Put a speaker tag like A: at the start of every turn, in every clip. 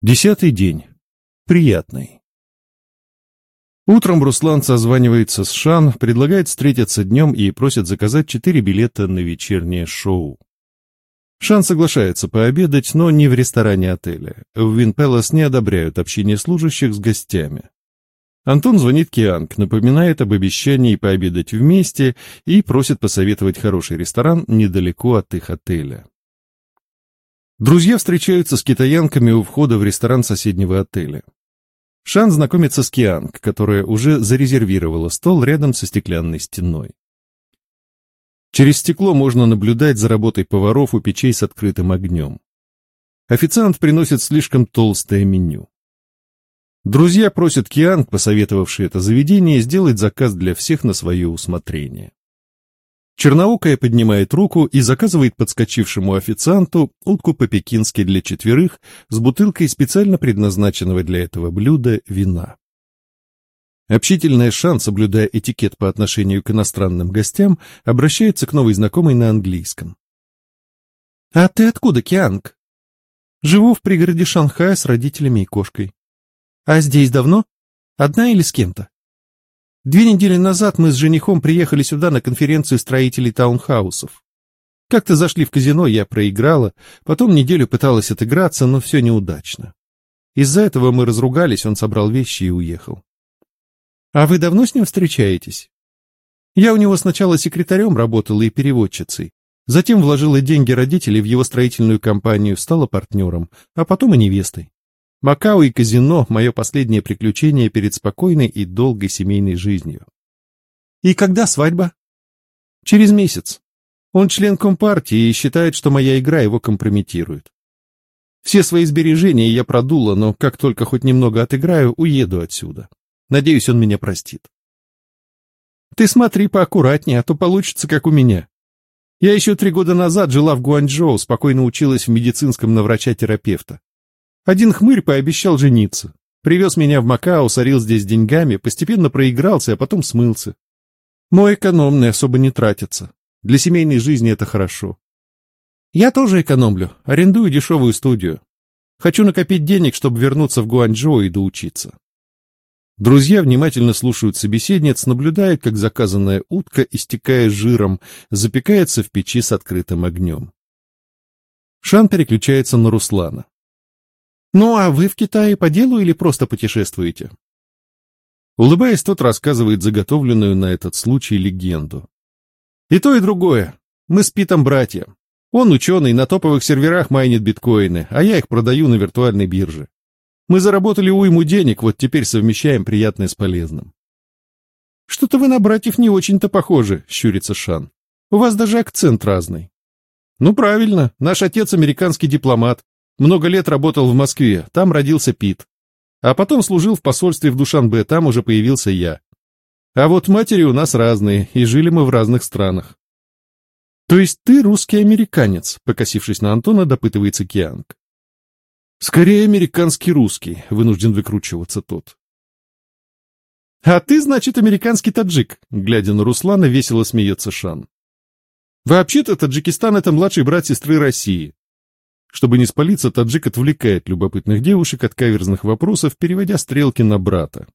A: Десятый день. Приятный. Утром Руслан созванивается с Шан, предлагает встретиться днем и просит заказать четыре билета на вечернее шоу. Шан соглашается пообедать, но не в ресторане отеля. В Винпелос не одобряют общение служащих с гостями. Антон звонит Кианг, напоминает об обещании пообедать вместе и просит посоветовать хороший ресторан недалеко от их отеля. Друзья встречаются с китаянками у входа в ресторан соседнего отеля. Шан знакомится с Кианг, которая уже зарезервировала стол рядом со стеклянной стеной. Через стекло можно наблюдать за работой поваров у печей с открытым огнем. Официант приносит слишком толстое меню. Друзья просят Кианг, посоветовавший это заведение, сделать заказ для всех на свое усмотрение. Черноокая поднимает руку и заказывает подскочившему официанту утку по-пекински для четверых с бутылкой специально предназначенного для этого блюда вина. Общительная Шан, соблюдая этикет по отношению к иностранным гостям, обращается к новой знакомой на английском. «А ты откуда, Кианг?» «Живу в пригороде Шанхая с родителями и кошкой». «А здесь давно? Одна или с кем-то?» Две недели назад мы с женихом приехали сюда на конференцию строителей таунхаусов. Как-то зашли в казино, я проиграла, потом неделю пыталась отыграться, но все неудачно. Из-за этого мы разругались, он собрал вещи и уехал. А вы давно с ним встречаетесь? Я у него сначала секретарем работала и переводчицей, затем вложила деньги родителей в его строительную компанию, стала партнером, а потом и невестой. Макао и казино — мое последнее приключение перед спокойной и долгой семейной жизнью. И когда свадьба? Через месяц. Он член Компартии и считает, что моя игра его компрометирует. Все свои сбережения я продула, но как только хоть немного отыграю, уеду отсюда. Надеюсь, он меня простит. Ты смотри поаккуратнее, а то получится, как у меня. Я еще три года назад жила в Гуанчжоу, спокойно училась в медицинском на врача-терапевта. Один хмырь пообещал жениться. Привез меня в Макао, сорил здесь деньгами, постепенно проигрался, а потом смылся. Мой экономный особо не тратится. Для семейной жизни это хорошо. Я тоже экономлю, арендую дешевую студию. Хочу накопить денег, чтобы вернуться в Гуанчжоу и доучиться. Друзья внимательно слушают собеседниц, наблюдая, как заказанная утка, истекая жиром, запекается в печи с открытым огнем. Шан переключается на Руслана. «Ну, а вы в Китае по делу или просто путешествуете?» Улыбаясь, тот рассказывает заготовленную на этот случай легенду. «И то, и другое. Мы с Питом братья. Он ученый, на топовых серверах майнит биткоины, а я их продаю на виртуальной бирже. Мы заработали уйму денег, вот теперь совмещаем приятное с полезным». «Что-то вы на братьев не очень-то похожи», — щурится Шан. «У вас даже акцент разный». «Ну, правильно. Наш отец американский дипломат, много лет работал в Москве, там родился Пит. А потом служил в посольстве в Душанбе, там уже появился я. А вот матери у нас разные, и жили мы в разных странах. То есть ты русский американец, покосившись на Антона, допытывается Кианг. Скорее американский русский, вынужден выкручиваться тот. А ты, значит, американский таджик, глядя на Руслана, весело смеется Шан. Вообще-то Таджикистан — это младший брат сестры России. Чтобы не спалиться, таджик отвлекает любопытных девушек от каверзных вопросов, переводя стрелки на брата.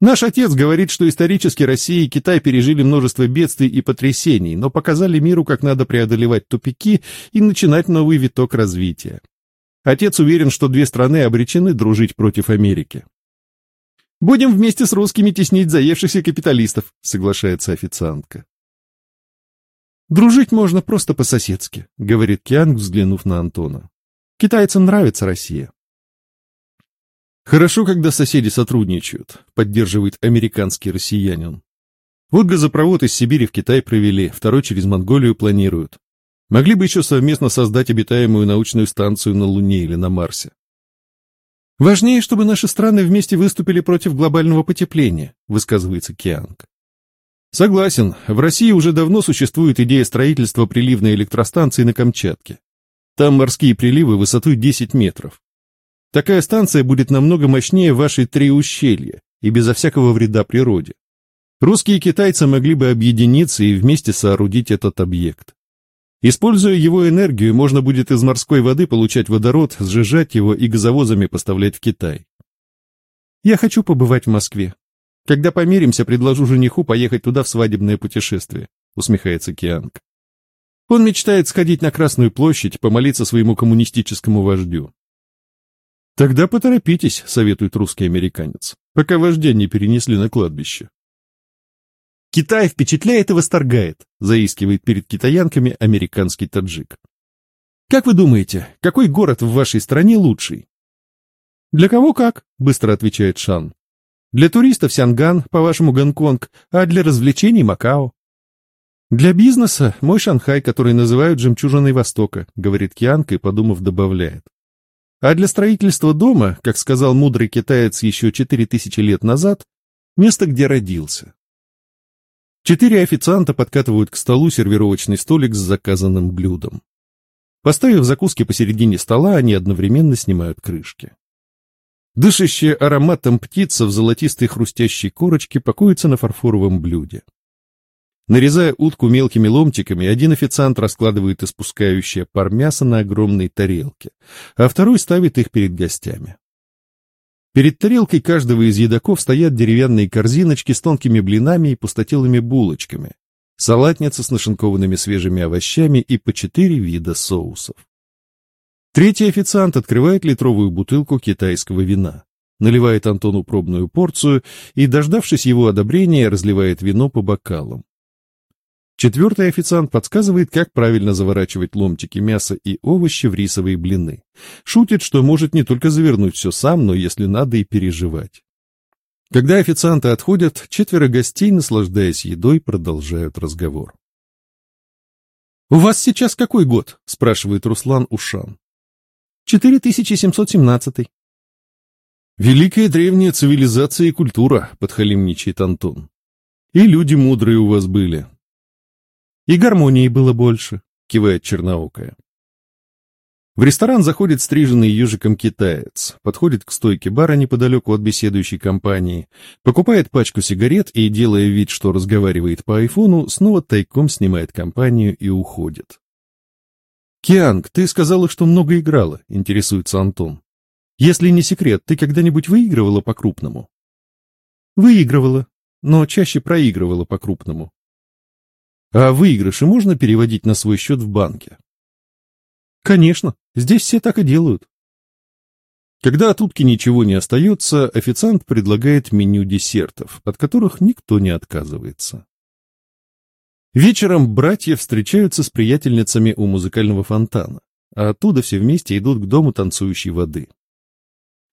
A: Наш отец говорит, что исторически Россия и Китай пережили множество бедствий и потрясений, но показали миру, как надо преодолевать тупики и начинать новый виток развития. Отец уверен, что две страны обречены дружить против Америки. «Будем вместе с русскими теснить заевшихся капиталистов», — соглашается официантка. «Дружить можно просто по-соседски», — говорит Кианг, взглянув на Антона. «Китайцам нравится Россия». «Хорошо, когда соседи сотрудничают», — поддерживает американский россиянин. «Вот газопровод из Сибири в Китай провели, второй через Монголию планируют. Могли бы еще совместно создать обитаемую научную станцию на Луне или на Марсе. «Важнее, чтобы наши страны вместе выступили против глобального потепления», — высказывается Кианг. Согласен, в России уже давно существует идея строительства приливной электростанции на Камчатке. Там морские приливы высотой 10 метров. Такая станция будет намного мощнее вашей три ущелья и безо всякого вреда природе. Русские и китайцы могли бы объединиться и вместе соорудить этот объект. Используя его энергию, можно будет из морской воды получать водород, сжижать его и газовозами поставлять в Китай.
B: Я хочу побывать в Москве. Когда помиримся, предложу жениху поехать туда в свадебное путешествие, усмехается Кианг. Он мечтает сходить на Красную площадь, помолиться своему коммунистическому вождю.
A: Тогда поторопитесь, советует русский американец, пока вождя не перенесли на кладбище.
B: Китай впечатляет и восторгает, заискивает перед китаянками американский таджик. Как вы думаете, какой город в вашей стране лучший?
A: Для кого как, быстро отвечает Шан. Для туристов Сянган, по-вашему Гонконг, а для развлечений Макао. Для бизнеса мой Шанхай, который называют жемчужиной Востока, говорит Кианг и, подумав, добавляет. А для строительства дома, как сказал мудрый китаец еще четыре тысячи лет назад, место, где родился. Четыре официанта подкатывают к столу сервировочный столик с заказанным блюдом. Поставив закуски посередине стола, они одновременно снимают крышки. Дышащая ароматом птица в золотистой хрустящей корочке покоится на фарфоровом блюде. Нарезая утку мелкими ломтиками, один официант раскладывает испускающее пар мяса на огромной тарелке, а второй ставит их перед гостями. Перед тарелкой каждого из едоков стоят деревянные корзиночки с тонкими блинами и пустотелыми булочками, салатница с нашинкованными свежими овощами и по четыре вида соусов. Третий официант открывает литровую бутылку китайского вина, наливает Антону пробную порцию и, дождавшись его одобрения, разливает вино по бокалам. Четвертый официант подсказывает, как правильно заворачивать ломтики мяса и овощи в рисовые блины. Шутит, что может не только завернуть все сам, но, если надо, и переживать. Когда официанты отходят, четверо гостей, наслаждаясь едой, продолжают разговор.
B: «У вас сейчас какой год?» — спрашивает Руслан Ушан.
A: «4717». «Великая древняя цивилизация и культура», — подхалимничает Антон. «И люди мудрые у вас были,
B: и гармонии было больше, кивает черноокая.
A: В ресторан заходит стриженный ежиком китаец, подходит к стойке бара неподалеку от беседующей компании, покупает пачку сигарет и, делая вид, что разговаривает по айфону, снова тайком снимает компанию и уходит. «Кианг, ты сказала, что много играла», — интересуется Антон. «Если не секрет, ты когда-нибудь выигрывала по-крупному?»
B: «Выигрывала, но чаще проигрывала по-крупному.
A: А выигрыши можно переводить на свой счет в банке?
B: Конечно, здесь все так и делают.
A: Когда от утки ничего не остается, официант предлагает меню десертов, от которых никто не отказывается. Вечером братья встречаются с приятельницами у музыкального фонтана, а оттуда все вместе идут к дому танцующей воды.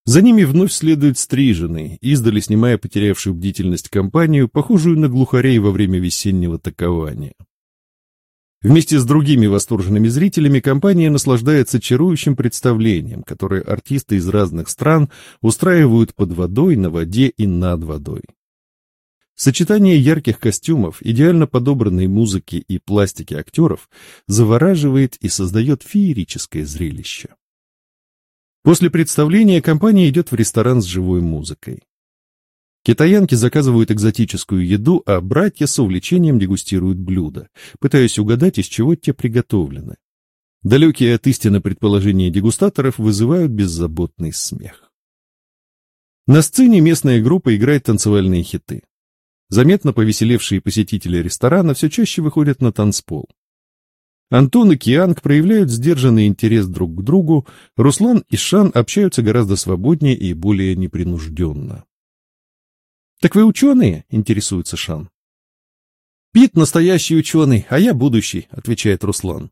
A: За ними вновь следует стриженный, издали снимая потерявшую бдительность компанию, похожую на глухарей во время весеннего такования. Вместе с другими восторженными зрителями компания наслаждается чарующим представлением, которое артисты из разных стран устраивают под водой, на воде и над водой. Сочетание ярких костюмов, идеально подобранной музыки и пластики актеров завораживает и создает феерическое зрелище. После представления компания идет в ресторан с живой музыкой. Китаянки заказывают экзотическую еду, а братья с увлечением дегустируют блюда, пытаясь угадать, из чего те приготовлены. Далекие от истины предположения дегустаторов вызывают беззаботный смех. На сцене местная группа играет танцевальные хиты. Заметно повеселевшие посетители ресторана все чаще выходят на танцпол. Антон и Кианг проявляют сдержанный интерес друг к другу, Руслан и Шан общаются гораздо свободнее и более непринужденно.
B: «Так вы ученые?» — интересуется Шан.
A: «Пит настоящий ученый, а я будущий», — отвечает Руслан.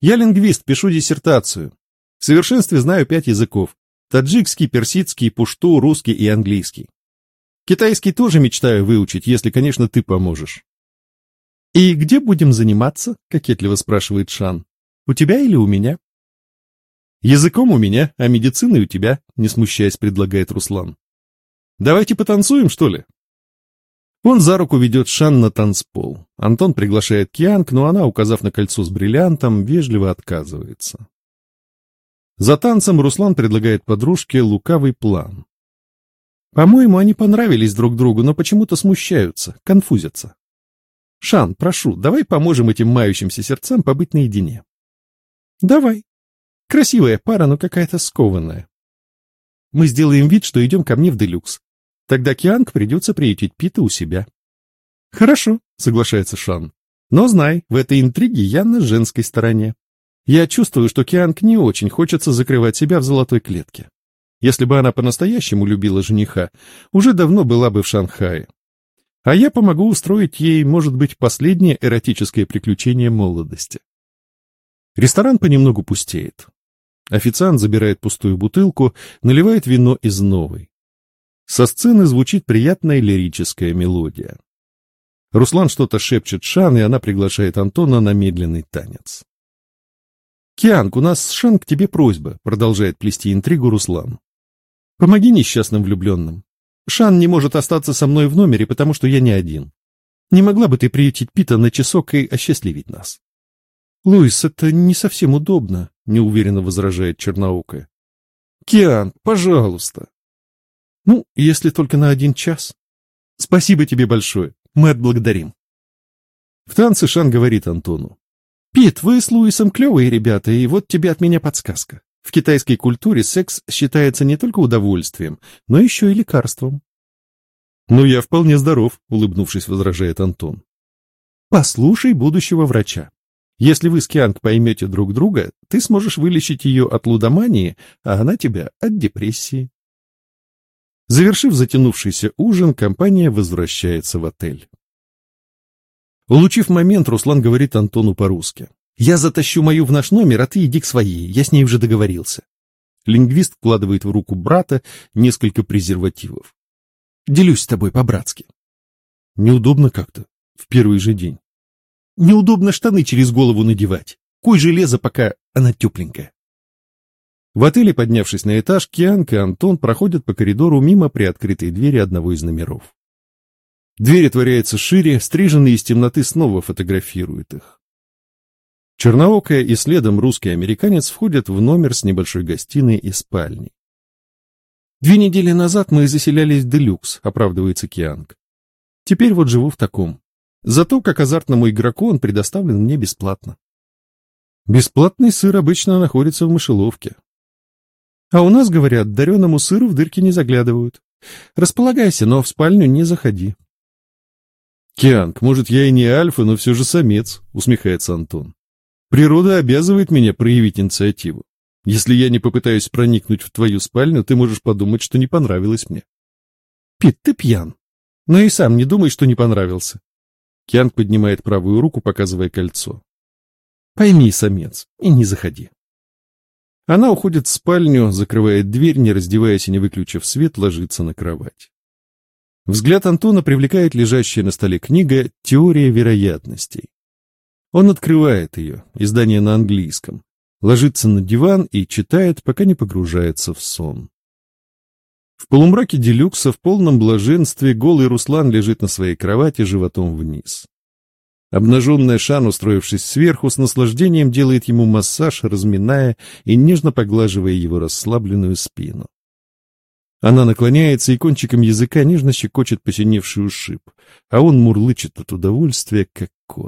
A: «Я лингвист, пишу диссертацию. В совершенстве знаю пять языков. Таджикский, персидский, пушту, русский и английский. Китайский тоже мечтаю выучить, если, конечно, ты поможешь.
B: «И где будем заниматься?» — кокетливо спрашивает Шан. «У тебя или у меня?»
A: «Языком у меня, а медициной у тебя», — не смущаясь, предлагает Руслан. «Давайте потанцуем, что ли?» Он за руку ведет Шан на танцпол. Антон приглашает Кианг, но она, указав на кольцо с бриллиантом, вежливо отказывается. За танцем Руслан предлагает подружке лукавый план.
B: По-моему, они понравились друг другу, но почему-то смущаются, конфузятся. Шан, прошу, давай поможем этим мающимся сердцам побыть наедине. Давай. Красивая пара, но какая-то скованная. Мы сделаем вид, что идем ко мне в делюкс. Тогда Кианг придется приютить Пита у себя. Хорошо, соглашается Шан. Но знай, в этой интриге я на женской стороне. Я чувствую, что Кианг не очень хочется закрывать себя в золотой клетке. Если бы она по-настоящему любила жениха, уже давно была бы в Шанхае. А я помогу устроить ей, может быть, последнее эротическое приключение молодости. Ресторан понемногу пустеет. Официант забирает пустую бутылку, наливает вино из новой. Со сцены звучит приятная лирическая мелодия. Руслан что-то шепчет Шан, и она приглашает Антона на медленный танец. «Кианг, у нас с Шан к тебе просьба», — продолжает плести интригу Руслан. «Помоги несчастным влюбленным. Шан не может остаться со мной в номере, потому что я не один. Не могла бы ты приютить Пита на часок и осчастливить нас? Луис, это не совсем удобно, неуверенно возражает Черноукая. Киан, пожалуйста. Ну, если только на один час. Спасибо тебе большое. Мы отблагодарим. В танце Шан говорит Антону. Пит, вы с Луисом клевые ребята, и вот тебе от меня подсказка. В китайской культуре секс считается не только удовольствием, но еще и лекарством. «Ну, я вполне здоров», — улыбнувшись, возражает Антон. «Послушай будущего врача. Если вы с Кианг поймете друг друга, ты сможешь вылечить ее от лудомании, а она тебя от депрессии». Завершив затянувшийся ужин, компания возвращается в отель. Улучив момент, Руслан говорит Антону по-русски. Я затащу мою в наш номер, а ты иди к своей, я с ней уже договорился. Лингвист вкладывает в руку брата несколько презервативов. Делюсь с тобой по-братски. Неудобно как-то, в первый же день. Неудобно штаны через голову надевать. Кой железо, пока она тепленькая. В отеле, поднявшись на этаж, Кианг и Антон проходят по коридору мимо приоткрытой двери одного из номеров. Дверь отворяется шире, стриженный из темноты снова фотографирует их. Черноокая и следом русский американец входят в номер с небольшой гостиной и спальней. Две недели назад мы заселялись в Делюкс, оправдывается Кианг. Теперь вот живу в таком. Зато как азартному игроку он предоставлен мне бесплатно. Бесплатный сыр обычно находится в мышеловке. А у нас, говорят, дареному сыру в дырки не заглядывают. Располагайся, но в спальню не заходи. Кианг, может, я и не альфа, но все же самец, усмехается Антон. Природа обязывает меня проявить инициативу. Если я не попытаюсь проникнуть в твою спальню, ты можешь подумать, что не понравилось мне. Пит, ты пьян. Но и сам не думай, что не понравился. Кианг поднимает правую руку, показывая кольцо. Пойми, самец, и не заходи. Она уходит в спальню, закрывает дверь, не раздеваясь и не выключив свет, ложится на кровать. Взгляд Антона привлекает лежащая на столе книга «Теория вероятностей». Он открывает ее, издание на английском, ложится на диван и читает, пока не погружается в сон. В полумраке делюкса в полном блаженстве голый Руслан лежит на своей кровати животом вниз. Обнаженная Шан, устроившись сверху, с наслаждением делает ему массаж, разминая и нежно поглаживая его расслабленную спину. Она наклоняется и кончиком языка нежно щекочет посиневший ушиб, а он мурлычет от удовольствия, как кот.